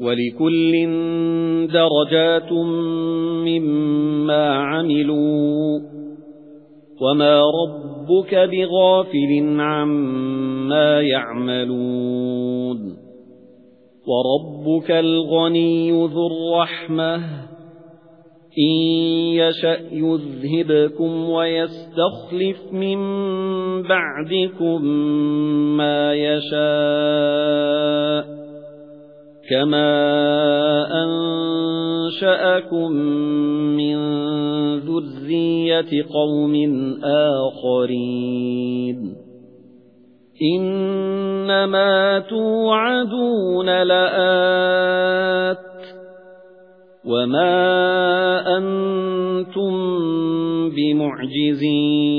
وَلِكُلٍّ دَرَجَاتٌ مِّمَّا عَمِلُوا وَمَا رَبُّكَ بِغَافِلٍ عَمَّا يَعْمَلُونَ وَرَبُّكَ الْغَنِيُّ ذُو الرَّحْمَةِ إِن يَشَأْ يُذْهِبْكُمْ وَيَسْتَخْلِفْ مِن بَعْدِكُم مَّا يَشَاءُ كَمَا أَنشَأَكُم مِّن ذُرِّيَّةِ قَوْمٍ آخَرِينَ إِنَّمَا تُوعَدُونَ لَآتٍ وَمَا أَنتُم بِمُعْجِزِينَ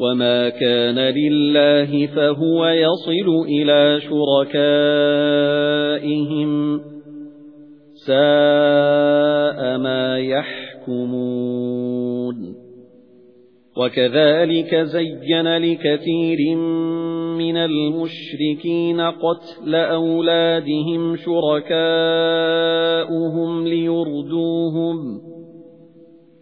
وَمَا كَانَ لِلَّهِ فَهُوَ يَصِلُ إِلَى شُرَكَائِهِمْ سَاءَ مَا يَحْكُمُونَ وَكَذَلِكَ زَيَّنَ لِكَثِيرٍ مِنَ الْمُشْرِكِينَ قَتْلَ أَوْلَادِهِمْ شُرَكَاؤُهُمْ لِيُرْدُوهُمْ